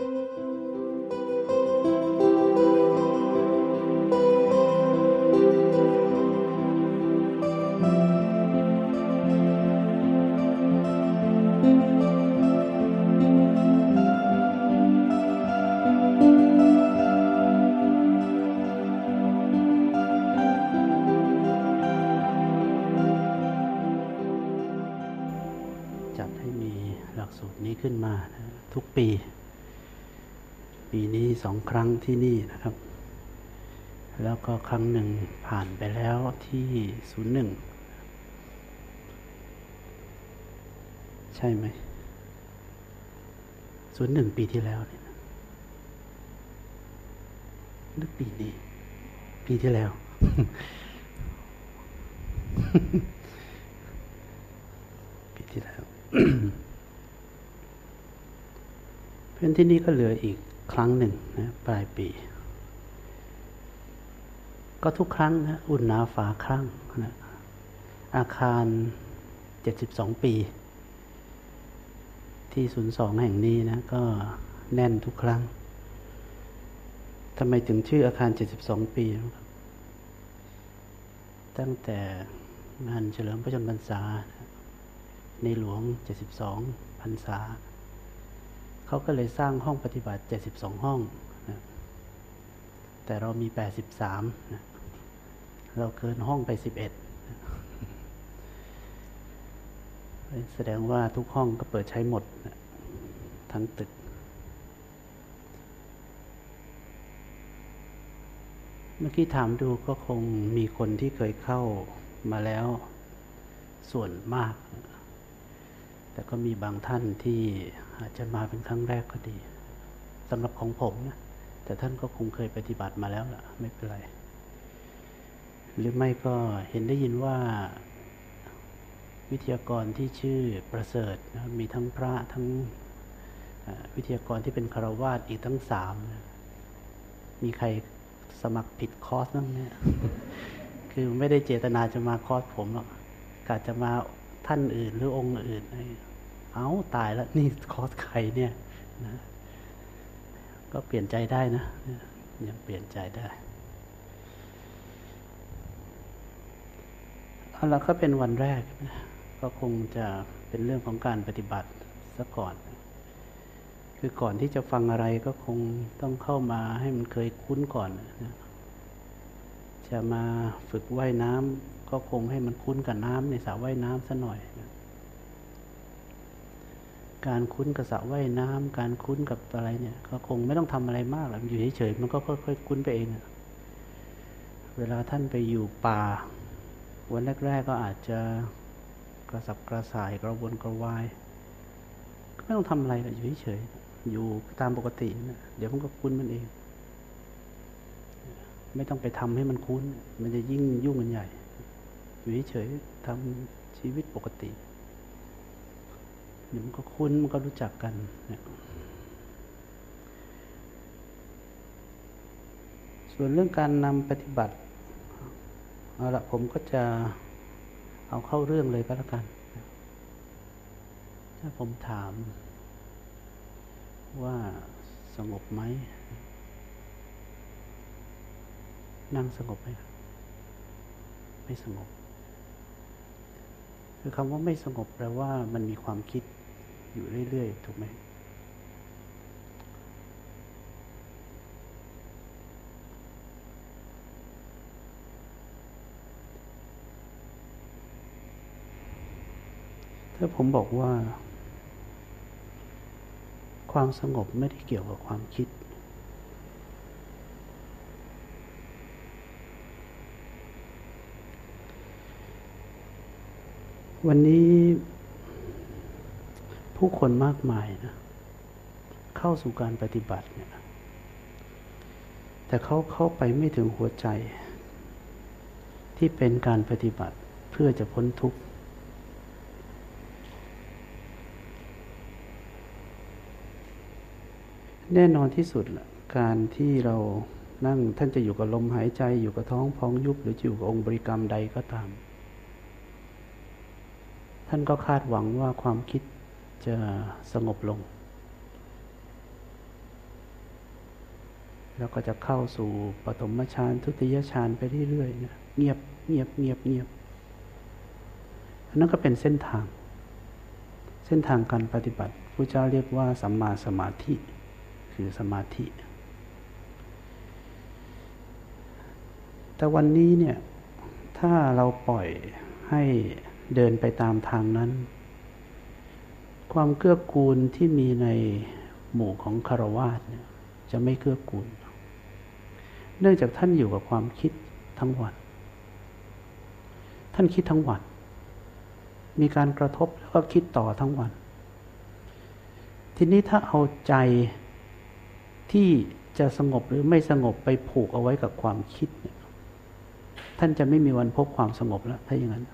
จัดให้มีหลักสูตรนี้ขึ้นมาทุกปี ปีนี้สองครั้งที่นี่นะครับ แล้วก็ครั้งหนึ่งผ่านไปแล้วที่ศูนย์หนึ่งใช่ไหมศูนย์หนึ่งปีที่แล้วเนี่ยหรือปีนี้ ปีที่แล้ว ปีที่แล้วเพื่อนที่นี่ก็เหลืออีก ครั้งหนึ่งนะปลายปี ก็ทุกครั้งนะอุ่นหนาฝาครั้งนะอาคาร 72 ปี ที่02แห่งนี้นะก็แน่นทุกครั้งทำไมถึงชื่ออาคาร 72 ปีครับตั้งแต่งานเฉลิมพระชนมพรรษา ในหลวง 72 พรรษา เขาก็เลยสร้างห้องปฏิบัติ 72 ห้องนะแต่เรามี 83นะเราเกินห้องไป 11นะแสดงว่าทุกห้องก็เปิดใช้หมดนะทั้งตึก เมื่อกี้ถามดูก็คงมีคนที่เคยเข้ามาแล้วส่วนมาก แต่ก็มีบางท่านที่ อาจจะมาเป็นครั้งแรกก็ดีสำหรับของผมนะแต่ท่านก็คงเคยปฏิบัติมาแล้วล่ะ ไม่เป็นไร หรือไม่ก็เห็นได้ยินว่าวิทยากรที่ชื่อประเสริฐนะมีทั้งพระทั้งวิทยากรที่เป็นคารวาสอีกทั้งสามนะมีใครสมัครผิดคอร์สบ้างเนี่ย คือไม่ได้เจตนาจะมาคอร์สผมหรอกกาจะมาท่านอื่นหรือองค์อื่น เอาตายแล้ว นี่คอร์สใครเนี่ยนะก็เปลี่ยนใจได้นะยังเปลี่ยนใจได้เอาละก็เป็นวันแรกนะก็คงจะเป็นเรื่องของการปฏิบัติซะก่อน คือก่อนที่จะฟังอะไรก็คงต้องเข้ามาให้มันเคยคุ้นก่อนนะจะมาฝึกว่ายน้ำก็คงให้มันคุ้นกับน้ำในสระว่ายน้ำซะหน่อยนะ การคุ้นกับสระว่ายน้ำการคุ้นกับอะไรเนี่ย ก็คงไม่ต้องทำอะไรมากหรอกอยู่เฉยๆมันก็ค่อยๆคุ้นไปเอง เวลาท่านไปอยู่ป่า วันแรก ๆ ก็อาจจะกระสับกระส่ายกระวนกระวายก็ไม่ต้องทำอะไรหรอกอยู่เฉยๆอยู่ตามปกตินะเดี๋ยวมันก็คุ้นมันเอง ไม่ต้องไปทำให้มันคุ้น มันจะยิ่งยุ่งกันใหญ่ อยู่เฉยๆทำชีวิตปกติ เดี๋ยวมันก็คุ้นมันก็รู้จักกันเนี่ยส่วนเรื่องการนำปฏิบัติเอาละผมก็จะเอาเข้าเรื่องเลยก็แล้วกัน ถ้าผมถามว่าสงบไหม นั่งสงบไหมไม่สงบ คือคำว่าไม่สงบแปลว่ามันมีความคิด อยู่เรื่อยๆ ถูกไหมถ้าผมบอกว่า ความสงบไม่ได้เกี่ยวกับความคิด วันนี้ ผู้คนมากมายนะเข้าสู่การปฏิบัติเนี่ยแต่เขาเข้าไปไม่ถึงหัวใจ ที่เป็นการปฏิบัติเพื่อจะพ้นทุกข์แน่นอนที่สุดละการที่เรานั่งท่านจะอยู่กับลมหายใจอยู่กับท้องพองยุบหรืออยู่กับองค์บริกรรมใดก็ตาม ท่านก็คาดหวังว่าความคิด จะสงบลง แล้วก็จะเข้าสู่ปฐมฌานทุติยฌานไปเรื่อยๆนะเงียบเงียบเงียบเงียบอันนั้นก็เป็นเส้นทาง เส้นทางการปฏิบัติพระเจ้าเรียกว่าสัมมาสมาธิ คือสมาธิ แต่วันนี้เนี่ย ถ้าเราปล่อยให้เดินไปตามทางนั้น ความเกื้อกูลที่มีในหมู่ของคารวาสจะไม่เกื้อกูล เนื่องจากท่านอยู่กับความคิดทั้งวัน ท่านคิดทั้งวัน มีการกระทบแล้วก็คิดต่อทั้งวัน ทีนี้ถ้าเอาใจที่จะสงบหรือไม่สงบไปผูกเอาไว้กับความคิดเนี่ยท่านจะไม่มีวันพบความสงบแล้วถ้าอย่างนั้น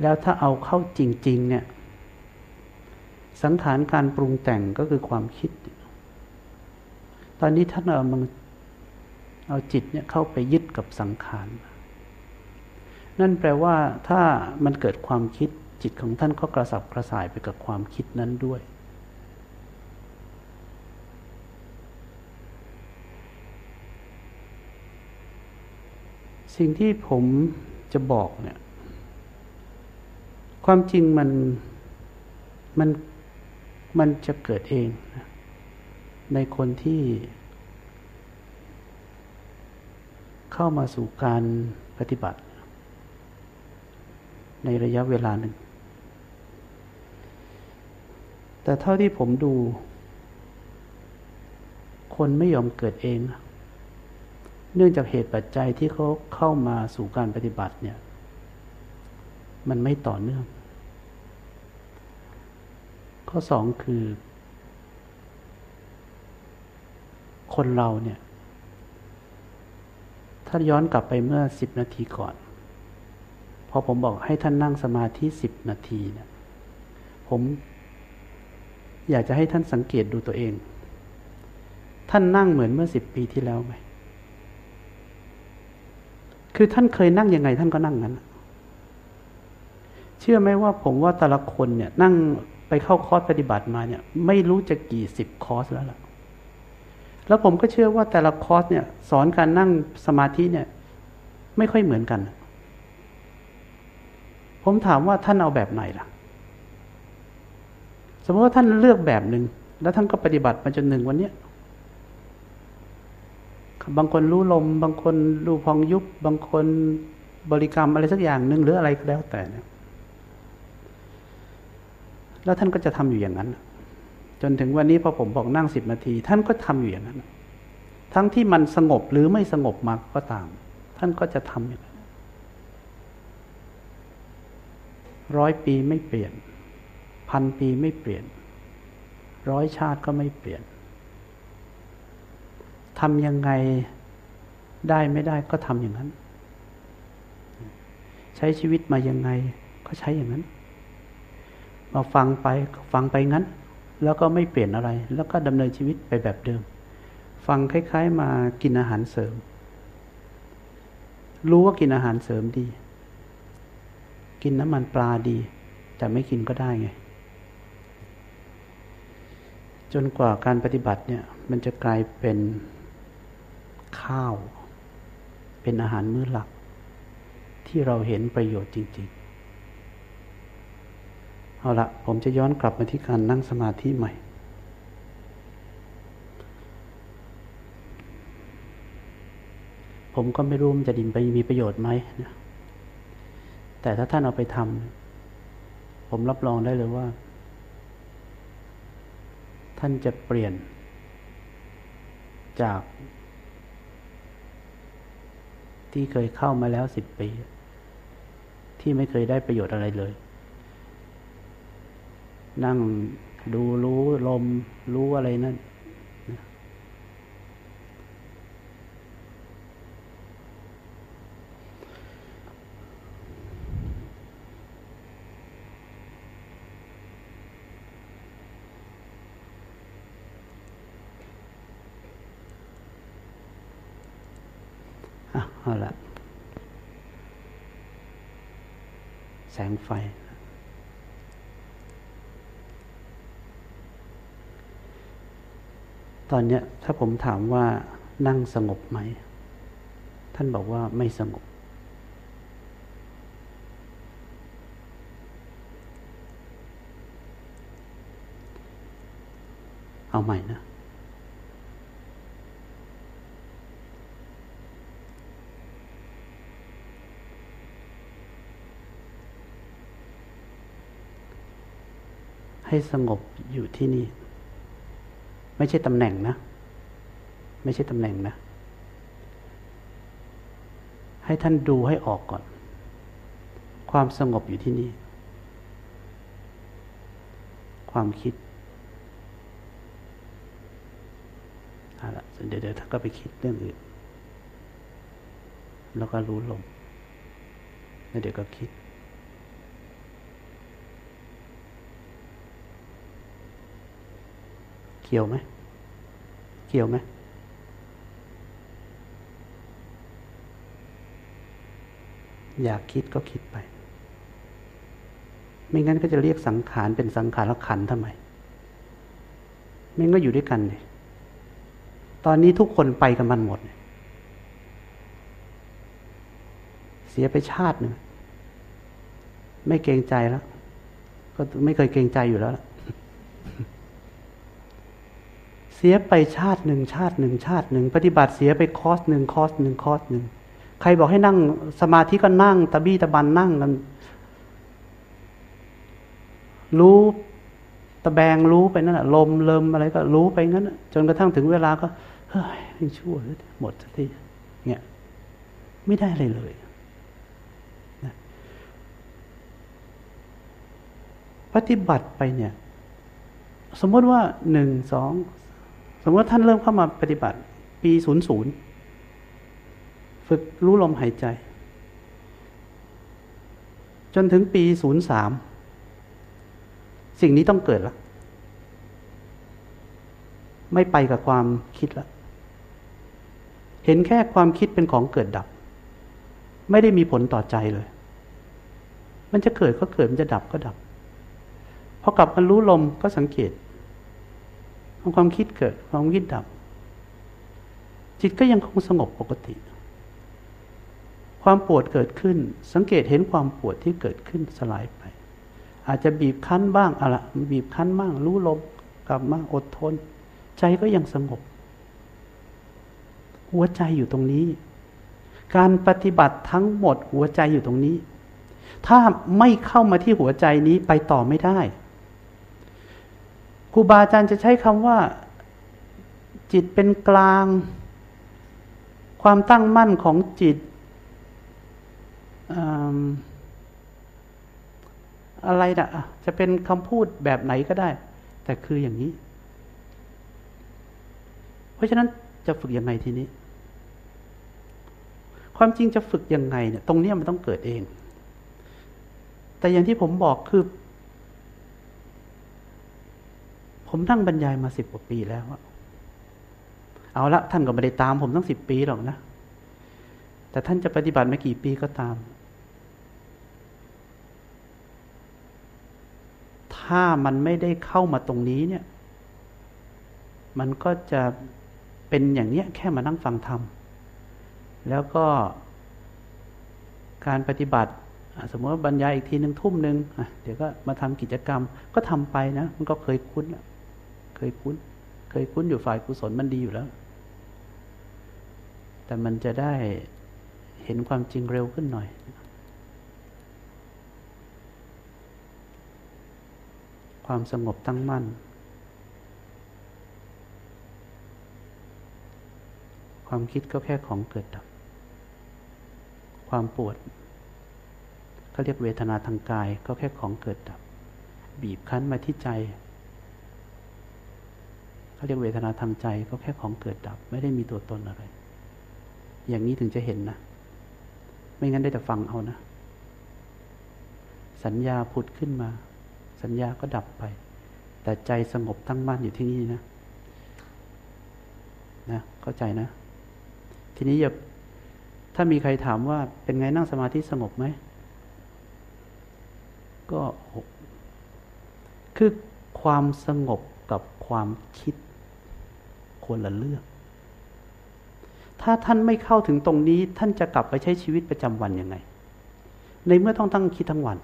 แล้วถ้าเอาเข้าจริง ๆ เนี่ย สังขารการปรุงแต่งก็คือความคิด ตอนนี้ท่านเอามันเอาจิตเนี่ยเข้าไปยึดกับสังขาร นั่นแปลว่าถ้ามันเกิดความคิดจิตของท่านก็กระสับกระส่ายไปกับความคิดนั้นด้วย สิ่งที่ผมจะบอกเนี่ย ความจริงมันมัน มันจะเกิดเอง ในคนที่ เข้ามาสู่การปฏิบัติ ในระยะเวลาหนึ่ง แต่เท่าที่ผมดู คนไม่ยอมเกิดเอง เนื่องจากเหตุปัจจัยที่เขาเข้ามาสู่การปฏิบัติเนี่ย มันไม่ต่อเนื่อง ข้อสองคือ คนเราเนี่ย ถ้าย้อนกลับไปเมื่อสิบนาทีก่อน พอผมบอกให้ท่านนั่งสมาธิสิบนาทีเนี่ยผมอยากจะให้ท่านสังเกตดูตัวเอง ท่านนั่งเหมือนเมื่อสิบปีที่แล้วไหม คือท่านเคยนั่งยังไงท่านก็นั่งนั้น เชื่อไหมว่าผมว่าแต่ละคนเนี่ยนั่ง ไปเข้าคอร์สปฏิบัติมาเนี่ย ไม่รู้จะกี่สิบคอร์สแล้วล่ะ แล้วผมก็เชื่อว่าแต่ละคอร์สเนี่ย สอนการนั่งสมาธิเนี่ย ไม่ค่อยเหมือนกัน ผมถามว่าท่านเอาแบบไหนล่ะ สมมติว่าท่านเลือกแบบหนึ่งแล้วท่านก็ปฏิบัติมาจนหนึ่งวันเนี้ยบางคนรู้ลม บางคนดูพองยุบ บางคนบริกรรมอะไรสักอย่างหนึ่งหรืออะไรก็แล้วแต่เนี่ย แล้วท่านก็จะทำอยู่อย่างนั้น จนถึงวันนี้พอผมบอกนั่งสิบนาที ท่านก็ทำอยู่อย่างนั้น ทั้งที่มันสงบหรือไม่สงบมาก็ตาม ท่านก็จะทำอย่างนั้นร้อยปีไม่เปลี่ยน พันปีไม่เปลี่ยน ร้อยชาติก็ไม่เปลี่ยนทำยังไงได้ไม่ได้ก็ทำอย่างนั้น ใช้ชีวิตมายังไงก็ใช้อย่างนั้น มาฟังไปฟังไปงั้น แล้วก็ไม่เปลี่ยนอะไร แล้วก็ดำเนินชีวิตไปแบบเดิม ฟังคล้าย ๆ มากินอาหารเสริม รู้ว่ากินอาหารเสริมดี กินน้ำมันปลาดี แต่ไม่กินก็ได้ไง จนกว่าการปฏิบัติเนี่ย มันจะกลายเป็นข้าว เป็นอาหารมื้อหลัก ที่เราเห็นประโยชน์จริงๆ เอาละผมจะย้อนกลับมาที่การนั่งสมาธิใหม่ ผมก็ไม่รู้มันจะดินไปมีประโยชน์ไหมนะแต่ถ้าท่านเอาไปทำผมรับรองได้เลยว่า ท่านจะเปลี่ยน จาก ที่เคยเข้ามาแล้วสิบปี ที่ไม่เคยได้ประโยชน์อะไรเลย นั่งดูรู้ลมรู้อะไรนั่นเอาละแสงไฟ ตอนเนี้ยถ้าผมถามว่านั่งสงบไหม ท่านบอกว่าไม่สงบ เอาใหม่นะ ให้สงบอยู่ที่นี่ ไม่ใช่ตำแหน่งนะ ไม่ใช่ตำแหน่งนะ ให้ท่านดูให้ออกก่อน ความสงบอยู่ที่นี่ ความคิดเอาละเดี๋ยวเดี๋ยวท่านก็ไปคิดเรื่องอื่น แล้วก็รู้ลมแล้วเดี๋ยวก็คิด เกี่ยวไหมเกี่ยวไหมอยากคิดก็คิดไป ไม่งั้นก็จะเรียกสังขารเป็นสังขารขันทำไม ไม่งั้นก็อยู่ด้วยกันเลยตอนนี้ทุกคนไปกันมันหมด เสียไปชาติหนึ่ง ไม่เกรงใจแล้ว ก็ไม่เคยเกรงใจอยู่แล้ว เสียไปชาติหนึ่งชาติหนึ่งชาติหนึ่ง ปฏิบัติเสียไปคอสหนึ่งคอสหนึ่งคอสหนึ่งใครบอกให้นั่งสมาธิก็นั่ง ตะบี้ตะบันนั่งกัน รู้ตะแบงรู้ไปนั่นแหละลมเลิมอะไรก็รู้ไปงั้นจนกระทั่งถึงเวลาก็เฮ้ยยังชั่วหมดสักทีเนี่ยไม่ได้อะไรเลยนะปฏิบัติไปเนี่ย สมมติว่าหนึ่งสอง มมติว่าท่านเริ่มเข้ามาปฏิบัติปีศูนย์ศูนย์ฝึกรู้ลมหายใจ จนถึงปีศูนย์สามสิ่งนี้ต้องเกิดละไม่ไปกับความคิดละเห็นแค่ความคิดเป็นของเกิดดับ ไม่ได้มีผลต่อใจเลย มันจะเกิดก็เกิด มันจะดับก็ดับพอกลับมารู้ลมก็สังเกต ความคิดเกิด ความคิดดับ จิตก็ยังคงสงบปกติ ความปวดเกิดขึ้น สังเกตเห็นความปวดที่เกิดขึ้นสลายไป อาจจะบีบคั้นบ้างอะละบีบคั้นบ้าง รู้ลมกลับมาอดทน ใจก็ยังสงบ หัวใจอยู่ตรงนี้ การปฏิบัติทั้งหมดหัวใจอยู่ตรงนี้ ถ้าไม่เข้ามาที่หัวใจนี้ไปต่อไม่ได้ รูบาอาจารย์จะใช้คำว่า จิตเป็นกลาง ความตั้งมั่นของจิตอะไรนะจะเป็นคำพูดแบบไหนก็ได้ แต่คืออย่างนี้ เพราะฉะนั้นจะฝึกยังไงทีนี้ ความจริงจะฝึกยังไงเนี่ย ตรงนี้มันต้องเกิดเอง แต่อย่างที่ผมบอกคือ ผมนั่งบรรยายมาสิบกว่าปีแล้วเอาละท่านก็ไม่ได้ตาม ผมตั้งสิบปีหรอกนะ แต่ท่านจะปฏิบัติไม่กี่ปีก็ตาม ถ้ามันไม่ได้เข้ามาตรงนี้เนี่ย มันก็จะเป็นอย่างเนี้ยแค่มานั่งฟังธรรม แล้วก็การปฏิบัติสมมติว่าบรรยายอีกทีหนึ่งทุ่มหนึ่งเดี๋ยวก็มาทำกิจกรรมก็ทำไปนะ มันก็เคยคุ้น เคยคุ้น เคยคุ้นอยู่ฝ่ายกุศลมันดีอยู่แล้ว แต่มันจะได้เห็นความจริงเร็วขึ้นหน่อย ความสงบตั้งมั่น ความคิดก็แค่ของเกิดดับ ความปวดเขาเรียกเวทนาทางกายก็แค่ของเกิดดับ บีบคั้นมาที่ใจ เขาเรียกเวทนาทางใจก็แค่ของเกิดดับ ไม่ได้มีตัวตนอะไร อย่างนี้ถึงจะเห็นนะ ไม่งั้นได้แต่ฟังเอานะ สัญญาผุดขึ้นมา สัญญาก็ดับไป แต่ใจสงบตั้งมั่นอยู่ที่นี่นะ นะ เข้าใจนะ ทีนี้อย่าถ้ามีใครถามว่าเป็นไงนั่งสมาธิสงบไหม ก็คือความสงบกับความคิด คนละเรื่อง ถ้าท่านไม่เข้าถึงตรงนี้ ท่านจะกลับไปใช้ชีวิตประจำวันยังไง ในเมื่อต้องตั้งคิดทั้งวัน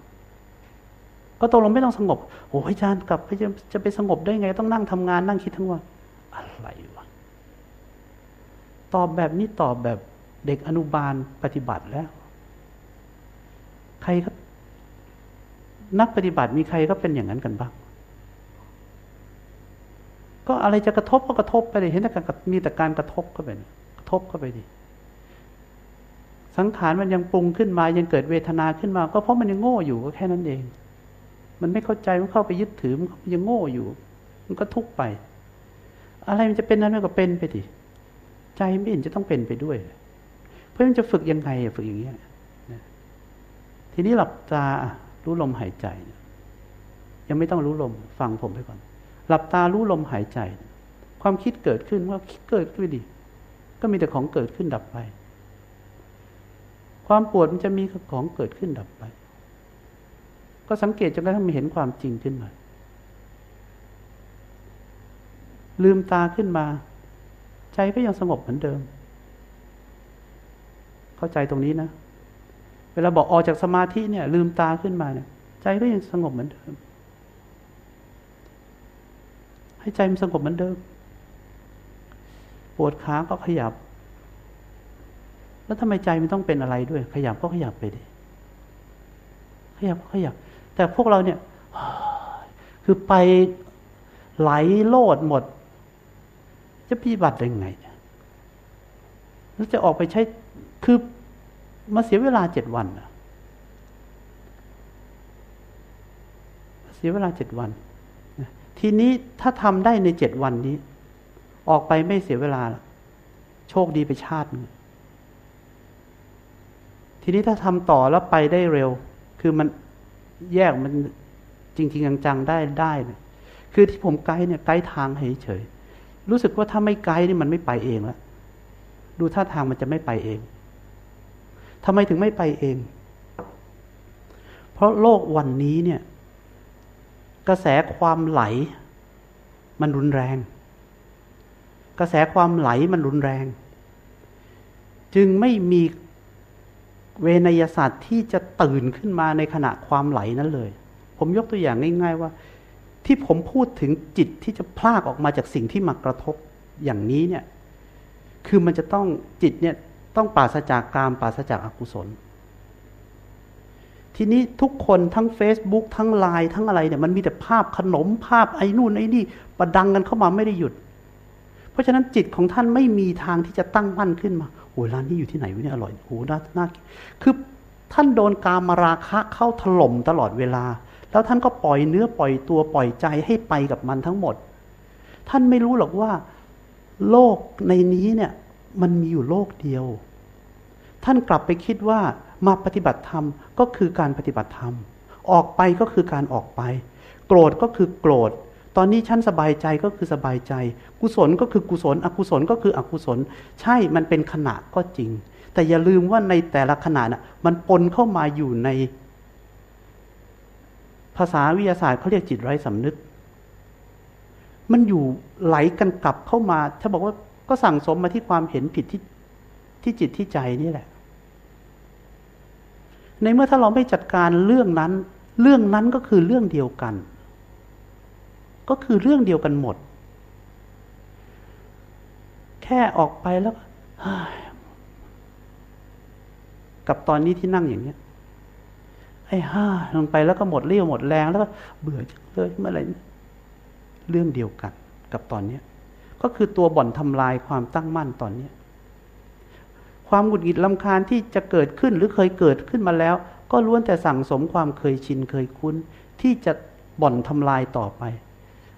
ก็ตกลงไม่ต้องสงบ โอ้ยอาจารย์กลับไปจะจะไปสงบได้ไง ต้องนั่งทำงานนั่งคิดทั้งวัน อะไรวะ ตอบแบบนี้ตอบแบบเด็กอนุบาลปฏิบัติแล้ว ใครก็นักปฏิบัติมีใครก็เป็นอย่างนั้นกันบ้าง ก็อะไรจะกระทบก็กระทบไปเลยเห็นแต่การมีแต่การกระทบเข้าไปกระทบเข้าไปดิสังขารมันยังปรุงขึ้นมายังเกิดเวทนาขึ้นมา ก็เพราะมันยังโง่อยู่ก็แค่นั้นเอง มันไม่เข้าใจมันเข้าไปยึดถือมันยังโง่อยู่ มันก็ทุกข์ไป อะไรมันจะเป็นนั้นมันก็เป็นไปดิใจไม่เห็นจะต้องเป็นไปด้วย เพราะมันจะฝึกยังไงฝึกอย่างเงี้ยทีนี้หลับตารู้ลมหายใจ ยังไม่ต้องรู้ลมฟังผมไปก่อน หลับตารู้ลมหายใจ ความคิดเกิดขึ้นว่าคิดเกิดขึ้นดิก็มีแต่ของเกิดขึ้นดับไป ความปวดมันจะมีของเกิดขึ้นดับไป ก็สังเกตจนกระทั่งมีเห็นความจริงขึ้นมา ลืมตาขึ้นมา ใจก็ยังสงบเหมือนเดิม เข้าใจตรงนี้นะ เวลาบอกออกจากสมาธิเนี่ย ลืมตาขึ้นมาเนี่ย ใจก็ยังสงบเหมือนเดิม ให้ใจมันสงบเหมือนเดิม ปวดขาก็ขยับ แล้วทำไมใจมันต้องเป็นอะไรด้วย ขยับก็ขยับไปดิ ขยับก็ขยับ แต่พวกเราเนี่ย คือไปไหลโลดหมด จะปฏิบัติได้ไงแล้วจะออกไปใช้ คือมาเสียเวลาเจ็ดวันเสียเวลาเจ็ดวัน ทีนี้ถ้าทำได้ในเจ็ดวันนี้ ออกไปไม่เสียเวลาโชคดีไปชาตินึงทีนี้ถ้าทำต่อแล้วไปได้เร็ว คือมันแยกมันจริง ๆ จังๆได้ได้เลยคือที่ผมไกด์เนี่ยไกด์ทางเฉย รู้สึกว่าถ้าไม่ไกด์นี่มันไม่ไปเองแล้วดูท่าทางมันจะไม่ไปเองทำไมถึงไม่ไปเอง เพราะโลกวันนี้เนี่ย กระแสความไหล มันรุนแรง กระแสความไหลมันรุนแรง จึงไม่มีเวนยศาสตร์ที่จะตื่นขึ้นมาในขณะความไหลนั้นเลย ผมยกตัวอย่างง่าย ๆว่า ที่ผมพูดถึงจิตที่จะพลากออกมาจากสิ่งที่มากระทบอย่างนี้เนี่ย คือมันจะต้องจิตเนี่ยต้องปราศจากกามปราศจากอากุศล ทีนี้ทุกคนทั้ง Facebook ทั้งไลน์ทั้งอะไรเนี่ยมันมีแต่ภาพขนมภาพไอ้นู่นไอ้นี่ประดังกันเข้ามาไม่ได้หยุด เพราะฉะนั้นจิตของท่านไม่มีทางที่จะตั้งมั่นขึ้นมาโอ้ร้านนี้อยู่ที่ไหนวะเนี่ยอร่อยโอ้น่าน่าคือท่านโดนกามราคะเข้าถล่มตลอดเวลา แล้วท่านก็ปล่อยเนื้อปล่อยตัวปล่อยใจให้ไปกับมันทั้งหมด ท่านไม่รู้หรอกว่า โลกในนี้เนี่ย มันมีอยู่โลกเดียว ท่านกลับไปคิดว่า มาปฏิบัติธรรมก็คือการปฏิบัติธรรม ออกไปก็คือการออกไป โกรธก็คือโกรธ ตอนนี้ฉันสบายใจก็คือสบายใจ กุศลก็คือกุศล อกุศลก็คืออกุศล ใช่มันเป็นขณะก็จริง แต่อย่าลืมว่าในแต่ละขณะน่ะมันปนเข้ามาอยู่ใน ภาษาวิทยาศาสตร์เขาเรียกจิตไร้สำนึก มันอยู่ไหลกันกลับเข้ามา ถ้าบอกว่าก็สั่งสมมาที่ความเห็นผิดที่ที่จิตที่ใจนี่แหละ ในเมื่อถ้าเราไม่จัดการเรื่องนั้น เรื่องนั้นก็คือเรื่องเดียวกัน ก็คือเรื่องเดียวกันหมด แค่ออกไปแล้วกับตอนนี้ที่นั่งอย่างเนี้ยไอ้ห้าลงไปแล้วก็หมดเรี่ยวหมดแรงแล้วก็เบื่อจังเลยเมื่อไหร่เรื่องเดียวกัน กับตอนเนี้ยก็คือตัวบ่อนทำลายความตั้งมั่นตอนนี้ ความหงุดหงิดลำคาญที่จะเกิดขึ้นหรือเคยเกิดขึ้นมาแล้ว ก็ล้วนแต่สั่งสมความเคยชินเคยคุ้น ที่จะบ่อนทำลายต่อไป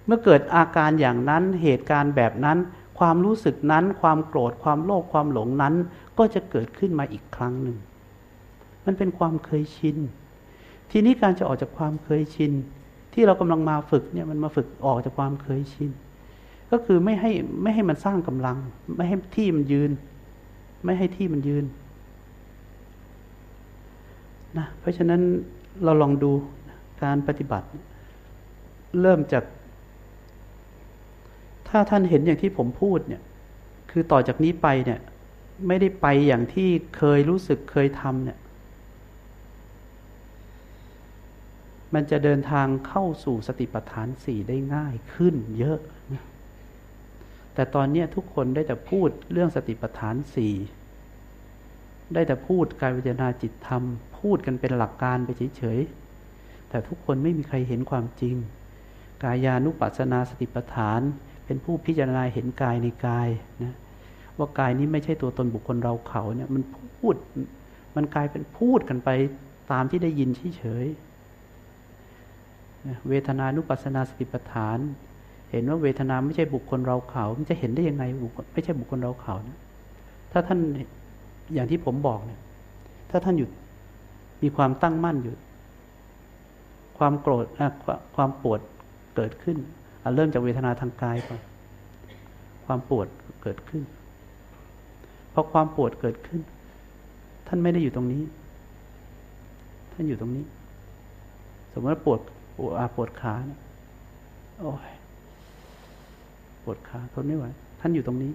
เมื่อเกิดอาการอย่างนั้นเหตุการณ์แบบนั้น ความรู้สึกนั้น ความโกรธความโลภความหลงนั้น ก็จะเกิดขึ้นมาอีกครั้งหนึ่ง มันเป็นความเคยชินทีนี้การจะออกจากความเคยชินที่เรากำลังมาฝึกเนี่ยมันมาฝึกออกจากความเคยชินก็คือไม่ให้ไม่ให้มันสร้างกำลัง ไม่ให้ที่มันยืน ไม่ให้ที่มันยืนนะเพราะฉะนั้นเราลองดูการปฏิบัติ เริ่มจาก ถ้าท่านเห็นอย่างที่ผมพูดเนี่ย คือต่อจากนี้ไปเนี่ย ไม่ได้ไปอย่างที่เคยรู้สึกเคยทำเนี่ย มันจะเดินทางเข้าสู่สติปัฏฐานสี่ได้ง่ายขึ้นเยอะ แต่ตอนนี้ทุกคนได้แต่พูดเรื่องสติปัฏฐานสี่ ได้แต่พูดกายวิจารณาจิตธรรม พูดกันเป็นหลักการไปเฉยๆ แต่ทุกคนไม่มีใครเห็นความจริง กายานุปัสสนาสติปัฏฐาน เป็นผู้พิจารณาเห็นกายในกายนะว่ากายนี้ไม่ใช่ตัวตนบุคคลเราเขาเนี่ยมันพูดมันกลายเป็นพูดกันไปตามที่ได้ยินเฉยๆเวทนานุปัสสนาสติปัฏฐาน เห็นว่าเวทนาไม่ใช่บุคคลเราเขา มันจะเห็นได้ยังไงบุคคลไม่ใช่บุคคลเราเขานะถ้าท่าน อย่างที่ผมบอกเนี่ย ถ้าท่านอยู่มีความตั้งมั่นอยู่ ความโกรธความปวดเกิดขึ้นเริ่มจากเวทนาทางกายก่อนความปวดเกิดขึ้นพอความปวดเกิดขึ้น ท่านไม่ได้อยู่ตรงนี้ ท่านอยู่ตรงนี้ สมมติว่าปวดปวดปวดขาเนี่ยโอ้ยปวดขาทนไม่ไหวท่านอยู่ตรงนี้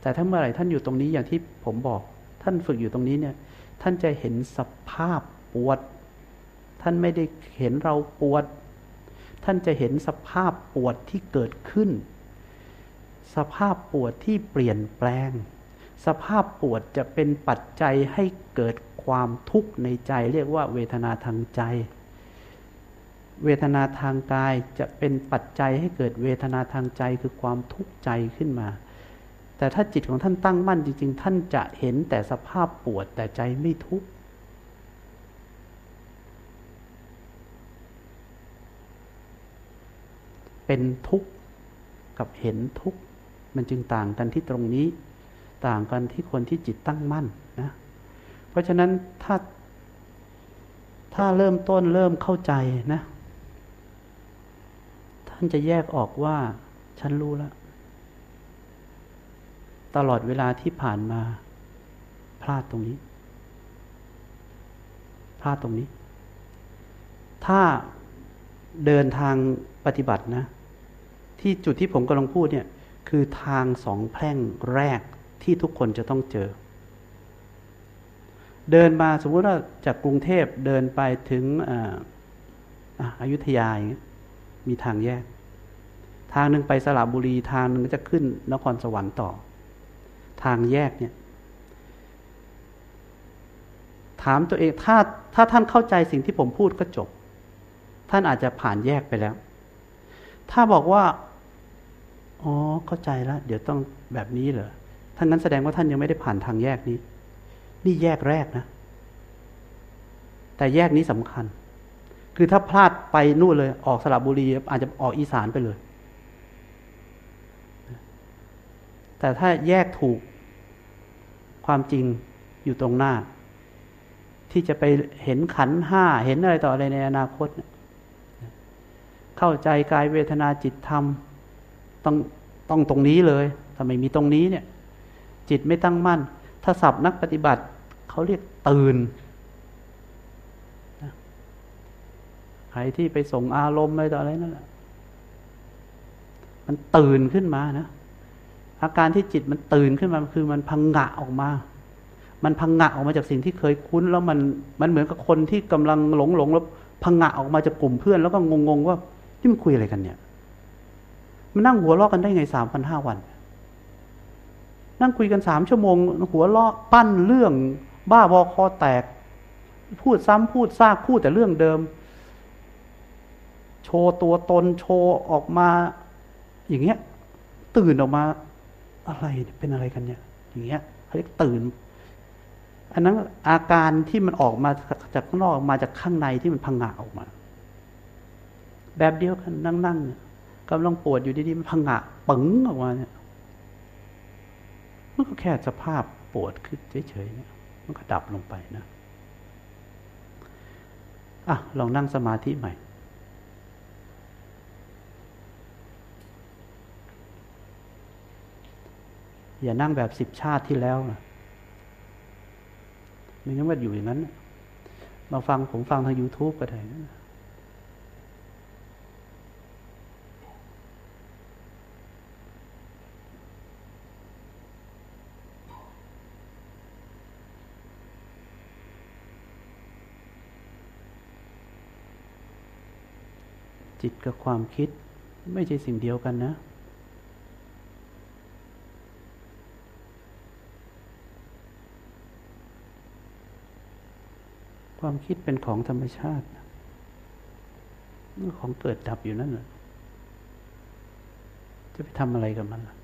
แต่ถ้าเมื่อไหร่ท่านอยู่ตรงนี้อย่างที่ผมบอก ท่านฝึกอยู่ตรงนี้เนี่ย ท่านจะเห็นสภาพปวด ท่านไม่ได้เห็นเราปวด ท่านจะเห็นสภาพปวดที่เกิดขึ้น สภาพปวดที่เปลี่ยนแปลง สภาพปวดจะเป็นปัจจัยให้เกิดความทุกข์ในใจ เรียกว่าเวทนาทางใจ เวทนาทางกายจะเป็นปัจจัยให้เกิดเวทนาทางใจคือความทุกข์ใจขึ้นมา แต่ถ้าจิตของท่านตั้งมั่นจริง ๆ ท่านจะเห็นแต่สภาพปวดแต่ใจไม่ทุกข์เป็นทุกข์กับเห็นทุกข์มันจึงต่างกันที่ตรงนี้ ต่างกันที่คนที่จิตตั้งมั่นนะเพราะฉะนั้นถ้า ถ้าเริ่มต้นเริ่มเข้าใจนะ ท่านจะแยกออกว่า ฉันรู้แล้ว ตลอดเวลาที่ผ่านมา พลาดตรงนี้ พลาดตรงนี้ ถ้าเดินทางปฏิบัตินะ ที่จุดที่ผมกำลังพูดเนี่ย คือทางสองแพร่งแรกที่ทุกคนจะต้องเจอ เดินมาสมมติว่าจากกรุงเทพเดินไปถึงอายุทยาอย่างนี้มีทางแยก ทางหนึ่งไปสระบุรีทางหนึ่งจะขึ้นนครสวรรค์ต่อ ทางแยกเนี่ย ถามตัวเองถ้าถ้าท่านเข้าใจสิ่งที่ผมพูดก็จบ ท่านอาจจะผ่านแยกไปแล้ว ถ้าบอกว่า อ๋อเข้าใจแล้ว เดี๋ยวต้องแบบนี้เหรอท่านนั้นแสดงว่าท่านยังไม่ได้ผ่านทางแยกนี้ นี่แยกแรกนะ แต่แยกนี้สำคัญ คือถ้าพลาดไปนู่นเลย ออกสระบุรี อาจจะออกอีสานไปเลยแต่ถ้าแยกถูก ความจริงอยู่ตรงหน้า ที่จะไปเห็นขันห้าเห็นอะไรต่ออะไรในอนาคต เข้าใจกายเวทนาจิตธรรมต้องต้องตรงนี้เลยถ้าไม่มีตรงนี้เนี่ย จิตไม่ตั้งมั่น ถ้าสับนักปฏิบัติเขาเรียกตื่นใครที่ไปส่งอารมณ์อะไรต่ออะไรนั่นแหละมันตื่นขึ้นมานะ อาการที่จิตมันตื่นขึ้นมาคือมันพังงะออกมา มันพังงะออกมาจากสิ่งที่เคยคุ้น แล้วมันมันเหมือนกับคนที่กำลังหลงหลงแล้วพังงะออกมาจากกลุ่มเพื่อน แล้วก็งงๆว่าที่มันคุยอะไรกันเนี่ย มันนั่งหัวเราะกันได้ไงสามพันห้าวัน นั่งคุยกันสามชั่วโมง หัวเราะปั้นเรื่อง บ้าบอคอแตก พูดซ้ำพูดซากพูดแต่เรื่องเดิม โชว์ตัวตนโชว์ออกมา อย่างเงี้ย ตื่นออกมา อะไรเป็นอะไรกันเนี่ย อย่างเงี้ยเขาเรียกตื่น อันนั้นอาการที่มันออกมาจากข้างนอกมาจากข้างในที่มันพังงะออกมา แบบเดียวกันนั่งๆเนี่ยกำลังปวดอยู่ดีๆมันพังงะปึ๋งออกมาเนี่ยมันก็แค่สภาพปวดขึ้นเฉยๆเนี่ยมันก็ดับลงไปนะอะลองนั่งสมาธิใหม่ อย่านั่งแบบสิบชาติที่แล้วนะไม่งั้นว่าอยู่อย่างนั้น มาฟังผมฟังทาง YouTube ก็ได้จิตกับความคิดไม่ใช่สิ่งเดียวกันนะ ความคิดเป็นของธรรมชาติของเกิดดับอยู่นั่นแหละจะไปทำอะไรกับมันล่ะ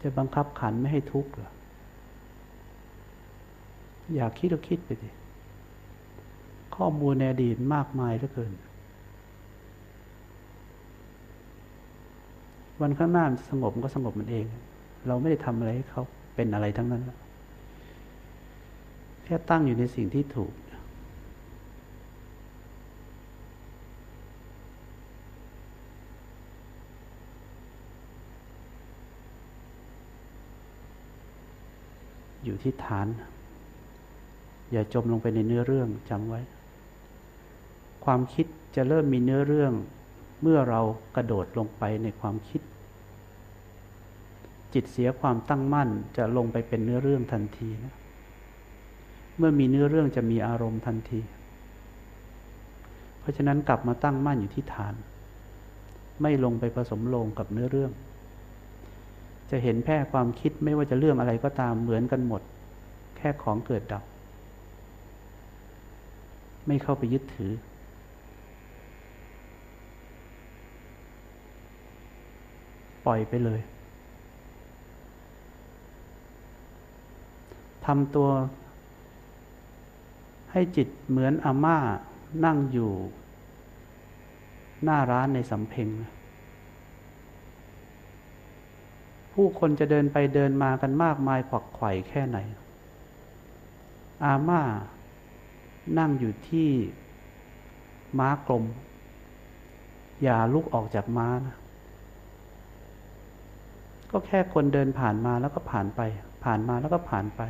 จะบังคับขันไม่ให้ทุกข์หรอ อยากคิดก็คิดไปดิ ข้อมูลในอดีตมากมายเหลือเกิน วันข้างหน้ามันสงบมันก็สงบมันเอง เราไม่ได้ทำอะไรให้เขาเป็นอะไรทั้งนั้นแค่ตั้งอยู่ในสิ่งที่ถูก อยู่ที่ฐาน อย่าจมลงไปในเนื้อเรื่องจำไว้ ความคิดจะเริ่มมีเนื้อเรื่อง เมื่อเรากระโดดลงไปในความคิด จิตเสียความตั้งมั่นจะลงไปเป็นเนื้อเรื่องทันทีนะ เมื่อมีเนื้อเรื่องจะมีอารมณ์ทันที เพราะฉะนั้นกลับมาตั้งมั่นอยู่ที่ฐาน ไม่ลงไปผสมลงกับเนื้อเรื่อง จะเห็นแพร่ความคิดไม่ว่าจะเรื่องอะไรก็ตามเหมือนกันหมด แค่ของเกิดดับ ไม่เข้าไปยึดถือปล่อยไปเลยทำตัว ให้จิตเหมือนอาม่านั่งอยู่ หน้าร้านในสำเพ็ง ผู้คนจะเดินไปเดินมากันมากมายผักไข่แค่ไหน อาม่านั่งอยู่ที่ม้ากลม อย่าลุกออกจากม้านะก็แค่คนเดินผ่านมาแล้วก็ผ่านไป ผ่านมาแล้วก็ผ่านไป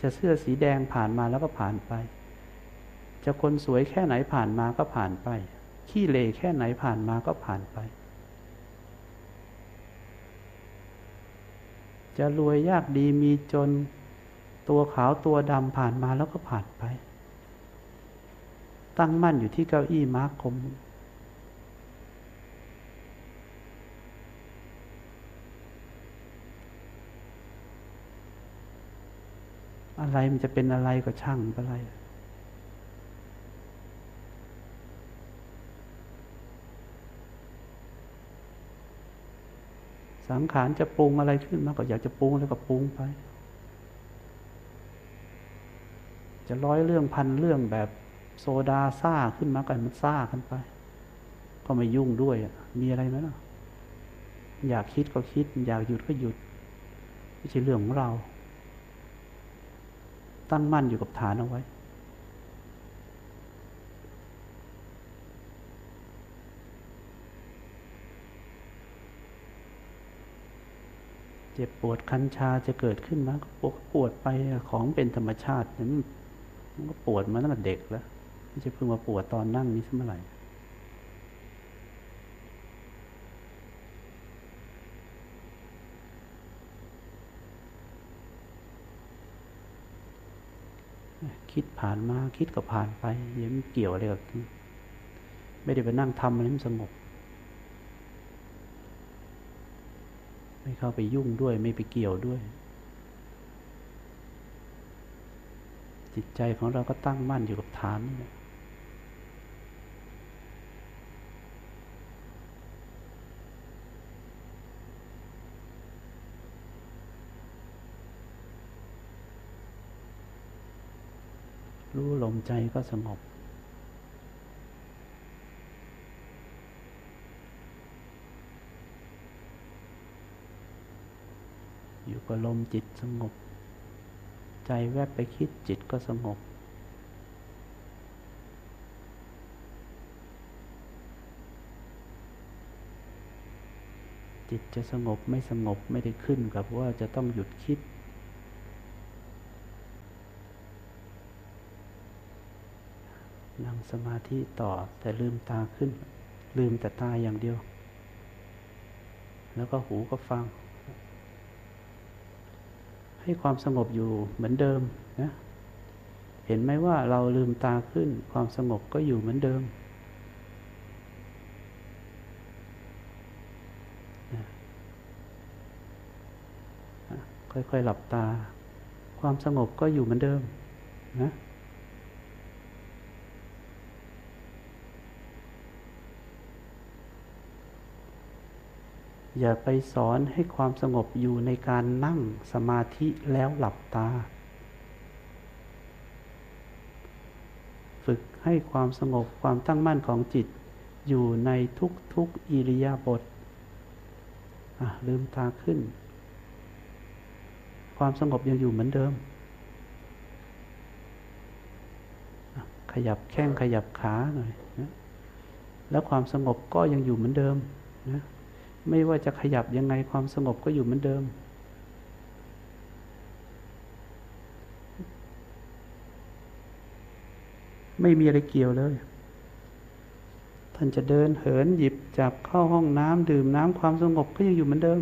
จะเสื้อสีแดงผ่านมาแล้วก็ผ่านไป จะคนสวยแค่ไหนผ่านมาก็ผ่านไป ขี้เลแค่ไหนผ่านมาก็ผ่านไป จะรวยยากดีมีจนตัวขาวตัวดำผ่านมาแล้วก็ผ่านไป ตั้งมั่นอยู่ที่เก้าอี้มาร์คม อะไรมันจะเป็นอะไรก็ช่างอะไร สังขารจะปรุงอะไรขึ้นมาก็อยากจะปรุงแล้วก็ปรุงไป จะร้อยเรื่องพันเรื่องแบบโซดาซ่าขึ้นมากันมันซ่าขึ้นไป ก็ไม่ยุ่งด้วยมีอะไรไหมล่ะ อยากคิดก็คิด อยากหยุดก็หยุดไม่ใช่เรื่องของเรา ตั้งมั่นอยู่กับฐานเอาไว้ เจ็บปวดคันชาจะเกิดขึ้นมาก็ปวดปวดไปของเป็นธรรมชาติมันก็ปวดมาตั้งแต่เด็กแล้วไม่ใช่เพิ่งมาปวดตอนนั่งนี้สักเมื่อไหร่คิดผ่านมาคิดก็ผ่านไปยังเกี่ยวอะไรกับไม่ได้ไปนั่งทำอะไรมันสงบ ไม่เข้าไปยุ่งด้วย ไม่ไปเกี่ยวด้วย จิตใจของเราก็ตั้งมั่นอยู่กับฐานนี่รู้ลมใจก็สงบ กับลมจิตสงบ ใจแวบไปคิดจิตก็สงบ จิตจะสงบไม่สงบไม่ได้ขึ้นกับว่าจะต้องหยุดคิด นั่งสมาธิต่อแต่ลืมตาขึ้น ลืมแต่ตาอย่างเดียว แล้วก็หูก็ฟัง ให้ความสงบอยู่เหมือนเดิมนะเห็นไหมว่าเราลืมตาขึ้น ความสงบก็อยู่เหมือนเดิม ค่อยๆหลับตา ความสงบก็อยู่เหมือนเดิมนะ อย่าไปสอนให้ความสงบอยู่ในการนั่งสมาธิแล้วหลับตา ฝึกให้ความสงบความตั้งมั่นของจิต อยู่ในทุกๆอิริยาบถลืมตาขึ้น ความสงบยังอยู่เหมือนเดิม ขยับแข้งขยับขาหน่อยนะแล้วความสงบก็ยังอยู่เหมือนเดิมนะ ไม่ว่าจะขยับยังไงความสงบก็อยู่เหมือนเดิม ไม่มีอะไรเกี่ยวเลย ท่านจะเดินเหินหยิบจับเข้าห้องน้ำดื่มน้ำความสงบก็ยังอยู่เหมือนเดิม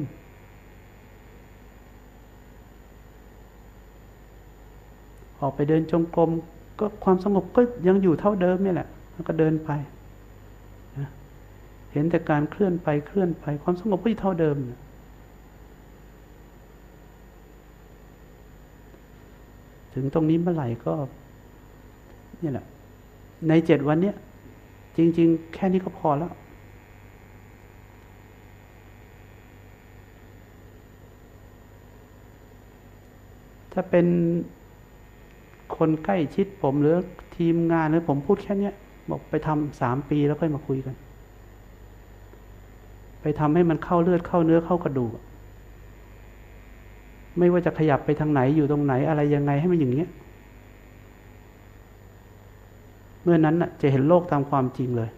ออกไปเดินจงกรมก็ความสงบก็ยังอยู่เท่าเดิมนี่แหละ แล้วก็เดินไป เห็นแต่การเคลื่อนไปเคลื่อนไป ความสงบก็อยู่เท่าเดิม ถึงตรงนี้เมื่อไหร่ก็นี่แหละ ในเจ็ดวันเนี้ยจริง ๆ แค่นี้ก็พอแล้วถ้าเป็นคนใกล้ชิดผมหรือทีมงานหรือผมพูดแค่นี้บอกไปทำสามปีแล้วค่อยมาคุยกัน ไปทำให้มันเข้าเลือดเข้าเนื้อเข้ากระดูก ไม่ว่าจะขยับไปทางไหนอยู่ตรงไหนอะไรยังไงให้มันอย่างเนี้ย เมื่อนั้นน่ะ จะเห็นโลกตามความจริงเลย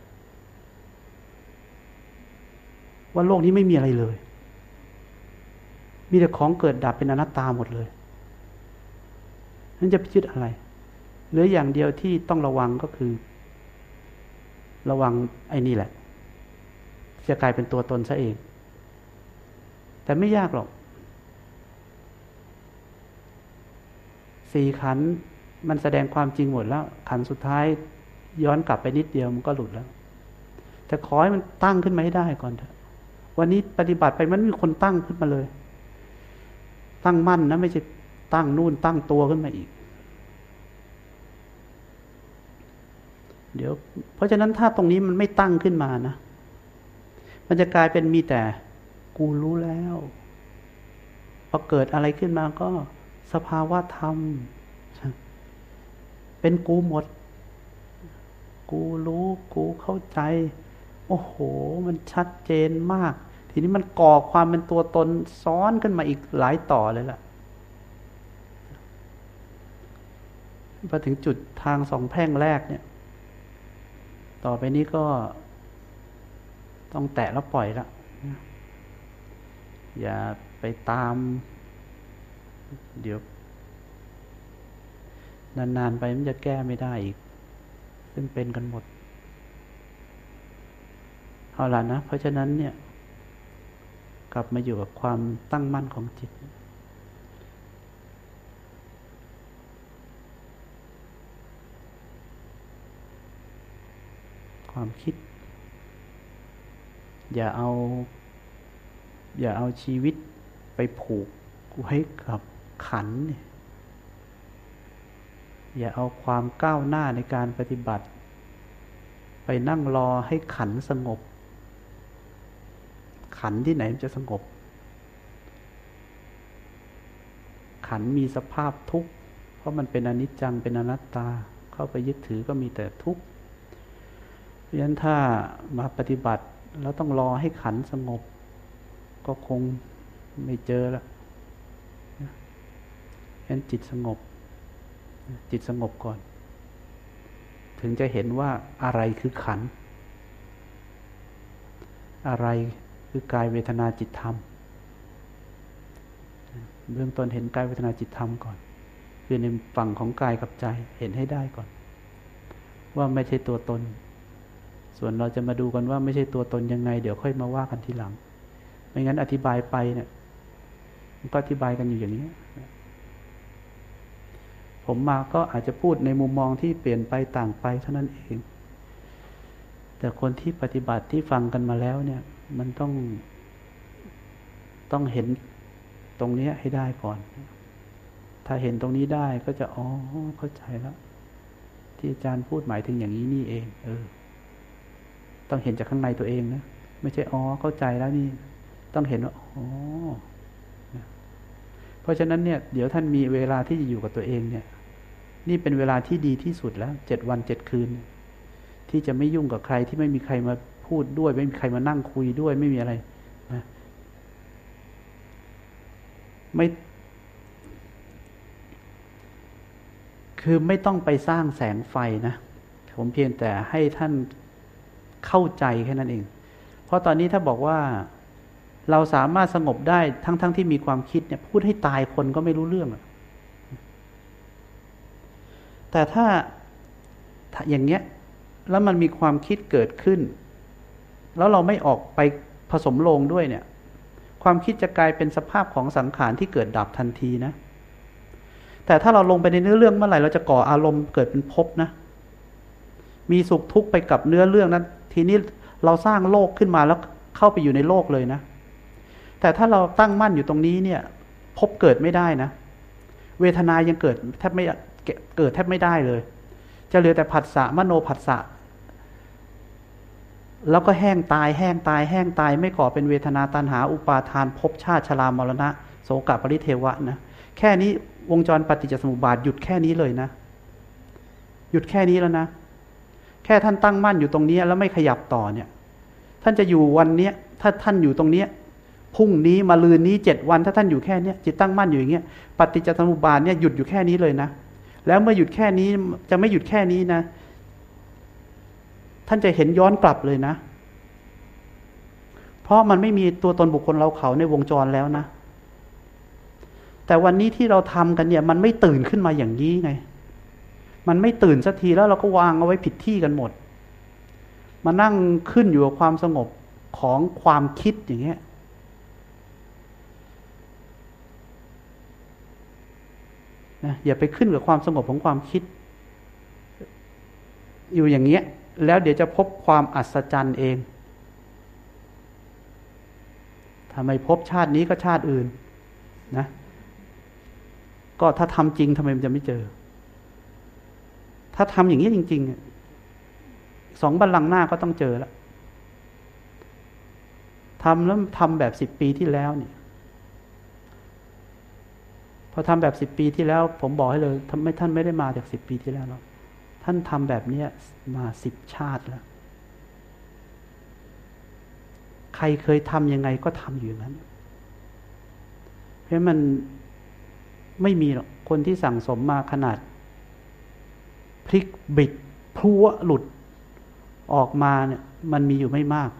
ว่าโลกนี้ไม่มีอะไรเลย มีแต่ของเกิดดับเป็นอนัตตาหมดเลยนั้นจะพิจิตอะไรเหลืออย่างเดียวที่ต้องระวังก็คือ ระวังไอ้นี่แหละ จะกลายเป็นตัวตนซะเอง แต่ไม่ยากหรอก สี่ขันมันแสดงความจริงหมดแล้ว ขันสุดท้ายย้อนกลับไปนิดเดียวมันก็หลุดแล้ว แต่ขอให้มันตั้งขึ้นมาให้ได้ก่อนเถอะ วันนี้ปฏิบัติไปมันมีคนตั้งขึ้นมาเลย ตั้งมั่นนะไม่ใช่ตั้งนู่นตั้งตัวขึ้นมาอีก เดี๋ยว เพราะฉะนั้นถ้าตรงนี้มันไม่ตั้งขึ้นมานะ มันจะกลายเป็นมีแต่ กูรู้แล้วพอเกิดอะไรขึ้นมาก็สภาวะธรรม เป็นกูหมด กูรู้ กูเข้าใจ โอ้โห มันชัดเจนมาก ทีนี้มันก่อความเป็นตัวตนซ้อนขึ้นมาอีกหลายต่อเลยล่ะพอถึงจุดทางสองแพร่งแรกเนี่ย ต่อไปนี้ก็ ต้องแตะแล้วปล่อยละอย่าไปตาม เดี๋ยวนานๆไปมันจะแก้ไม่ได้อีก ซึ่งเป็นกันหมด เอาล่ะนะ เพราะฉะนั้นเนี่ย กลับมาอยู่กับความตั้งมั่นของจิต ความคิด อย่าเอา อย่าเอาชีวิตไปผูกไว้กับขัน อย่าเอาความก้าวหน้าในการปฏิบัติ ไปนั่งรอให้ขันสงบ ขันที่ไหนมันจะสงบ ขันมีสภาพทุกข์ เพราะมันเป็นอนิจจังเป็นอนัตตา เข้าไปยึดถือก็มีแต่ทุกข์เพราะฉะนั้นถ้ามาปฏิบัติ แล้วต้องรอให้ขันสงบ ก็คงไม่เจอละเห็นจิตสงบ จิตสงบก่อน ถึงจะเห็นว่าอะไรคือขัน อะไรคือกายเวทนาจิตธรรม เบื้องต้นเห็นกายเวทนาจิตธรรมก่อน คือในฝั่งของกายกับใจเห็นให้ได้ก่อน ว่าไม่ใช่ตัวตน ส่วนเราจะมาดูกันว่าไม่ใช่ตัวตนยังไง เดี๋ยวค่อยมาว่ากันทีหลัง ไม่งั้นอธิบายไปเนี่ยมันก็อธิบายกันอยู่อย่างนี้ ผมมาก็อาจจะพูดในมุมมองที่เปลี่ยนไปต่างไปเท่านั้นเอง แต่คนที่ปฏิบัติที่ฟังกันมาแล้วเนี่ย มันต้องต้องเห็นตรงนี้ให้ได้ก่อน ถ้าเห็นตรงนี้ได้ก็จะ อ๋อ เข้าใจแล้ว ที่อาจารย์พูดหมายถึงอย่างนี้นี่เอง เออ ต้องเห็นจากข้างในตัวเองนะ ไม่ใช่อ๋อเข้าใจแล้วนี่ ต้องเห็นว่าอ๋อเพราะฉะนั้นเนี่ย เดี๋ยวท่านมีเวลาที่จะอยู่กับตัวเองเนี่ย นี่เป็นเวลาที่ดีที่สุดแล้วเจ็ดวันเจ็ดคืน ที่จะไม่ยุ่งกับใครที่ไม่มีใครมาพูดด้วย ไม่มีใครมานั่งคุยด้วยไม่มีอะไรนะไม่คือไม่ต้องไปสร้างแสงไฟนะ ผมเพียงแต่ให้ท่าน เข้าใจแค่นั้นเอง เพราะตอนนี้ถ้าบอกว่าเราสามารถสงบได้ทั้งๆทที่มีความคิดเนี่ยพูดให้ตายคนก็ไม่รู้เรื่องแต่ถ้าอย่างเงี้ยแล้วมันมีความคิดเกิดขึ้น แล้วเราไม่ออกไปผสมลงด้วยเนี่ย ความคิดจะกลายเป็นสภาพของสังขารที่เกิดดับทันทีนะ แต่ถ้าเราลงไปในเนื้อเรื่องเมื่อไหร่เราจะก่ออารมณ์เกิดเป็นภพนะ มีสุขทุกข์ไปกับเนื้อเรื่องนั้น นี้เราสร้างโลกขึ้นมาแล้วเข้าไปอยู่ในโลกเลยนะ แต่ถ้าเราตั้งมั่นอยู่ตรงนี้เนี่ยพบเกิดไม่ได้นะ เวทนายังเกิดแทบไม่เกิดแทบไม่ได้เลย จะเหลือแต่ผัสสะมโนผัสสะแล้วก็แห้งตายแห้งตายแห้งตายไม่ก่อเป็นเวทนาตันหาอุปาทานภพชาติชรามรณะ โสกปริเทวะนะแค่นี้วงจรปฏิจจสมุปบาทหยุดแค่นี้เลยนะ หยุดแค่นี้แล้วนะ ค่ท่านตั้งมั่นอยู่ตรงนี้แล้วไม่ขยับต่อเนี่ย ท่านจะอยู่วันเนี้ยถ้าท่านอยู่ตรงเนี้ยพรุ่งนี้มาลืนนี้เจ็ดวันถ้าท่านอยู่แค่เนี้ยจิตตั้งมั่นอยู่อย่างเงี้ยปฏิจจสมุปบาทเนี่ยหยุดอยู่แค่นี้เลยนะ แล้วเมื่อหยุดแค่นี้จะไม่หยุดแค่นี้นะ ท่านจะเห็นย้อนกลับเลยนะ เพราะมันไม่มีตัวตนบุคคลเราเขาในวงจรแล้วนะ แต่วันนี้ที่เราทำกันเนี่ย มันไม่ตื่นขึ้นมาอย่างนี้ไง มันไม่ตื่นสักทีแล้วเราก็วางเอาไว้ผิดที่กันหมด มานั่งขึ้นอยู่กับความสงบของความคิดอย่างเงี้ยนะอย่าไปขึ้นกับความสงบของความคิด อยู่อย่างเงี้ย แล้วเดี๋ยวจะพบความอัศจรรย์เองทำไมพบชาตินี้ก็ชาติอื่น นะ ก็ถ้าทำจริงทำไมมันจะไม่เจอ ถ้าทำอย่างนี้จริงๆสองบัลลังก์หน้าก็ต้องเจอแล้วทำแล้วทำแบบสิบปีที่แล้วเนี่ย พอทำแบบสิบปีที่แล้ว ผมบอกให้เลยทำไมท่านไม่ได้มาจากสิบปีที่แล้วหรอกท่านทำแบบเนี้ยมาสิบชาติแล้ว ใครเคยทำยังไงก็ทำอยู่นั้น เพราะมันไม่มีหรอกคนที่สั่งสมมาขนาด พลิกบิดพัวหลุดออกมาเนี่ยมันมีอยู่ไม่มาก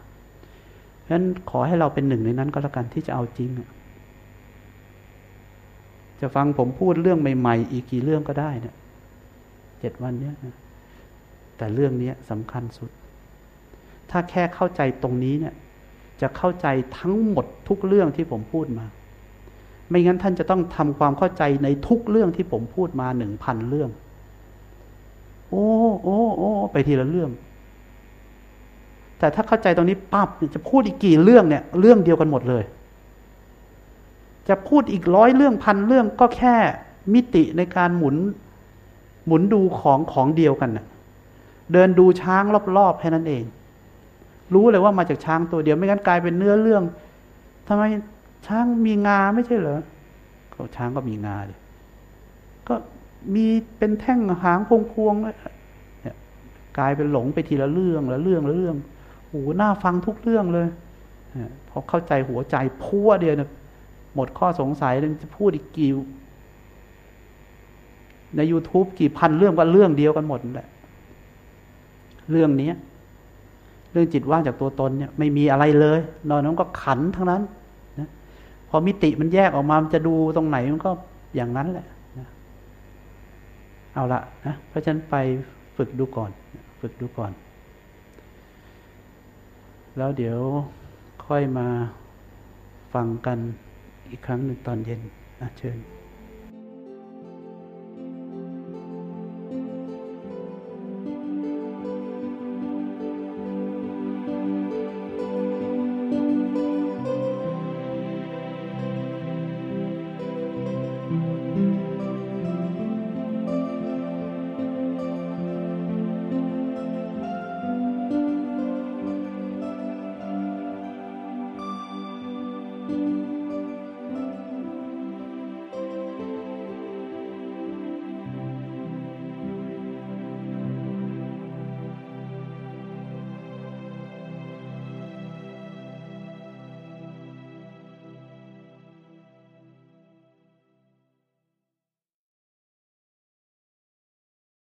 เพราะฉะนั้นขอให้เราเป็นหนึ่งในนั้นก็แล้วกันที่จะเอาจริง จะฟังผมพูดเรื่องใหม่ ๆ อีกกี่เรื่องก็ได้เนี่ยเจ็ดวันเนี้ยแต่เรื่องนี้สำคัญสุด ถ้าแค่เข้าใจตรงนี้เนี่ย จะเข้าใจทั้งหมดทุกเรื่องที่ผมพูดมา ไม่งั้นท่านจะต้องทำความเข้าใจในทุกเรื่องที่ผมพูดมาหนึ่งพันเรื่อง โอ้โอ้โอ้ไปทีละเรื่อง แต่ถ้าเข้าใจตรงนี้ปั๊บจะพูดอีกกี่เรื่องเนี่ย เรื่องเดียวกันหมดเลย จะพูดอีกร้อยเรื่องพันเรื่องก็แค่มิติในการหมุน หมุนดูของของเดียวกันนะเดินดูช้างรอบๆแค่นั้นเอง รู้เลยว่ามาจากช้างตัวเดียว ไม่งั้นกลายเป็นเนื้อเรื่องทำไมช้างมีงาไม่ใช่เหรอช้างก็มีงาเลยก็ มีเป็นแท่งหางพวงพวงเนี่ยกลายเป็นหลงไปทีละเรื่องละเรื่องละเรื่องโอ้หน่าฟังทุกเรื่องเลยพอเข้าใจหัวใจพัวเดียวนะหมดข้อสงสัยเลยจะพูดอีกกี่ใน YouTube กี่พันเรื่องก็เรื่องเดียวกันหมดแหละ เรื่องนี้เรื่องจิตว่างจากตัวตนเนี่ย ไม่มีอะไรเลย นอนนั้นก็ขันทั้งนั้นนะพอมิติมันแยกออกมามันจะดูตรงไหนมันก็อย่างนั้นแหละ เอาละนะเพราะฉะนั้นไปฝึกดูก่อน ฝึกดูก่อน แล้วเดี๋ยวค่อยมาฟังกันอีกครั้งหนึ่งตอนเย็นนะเชิญ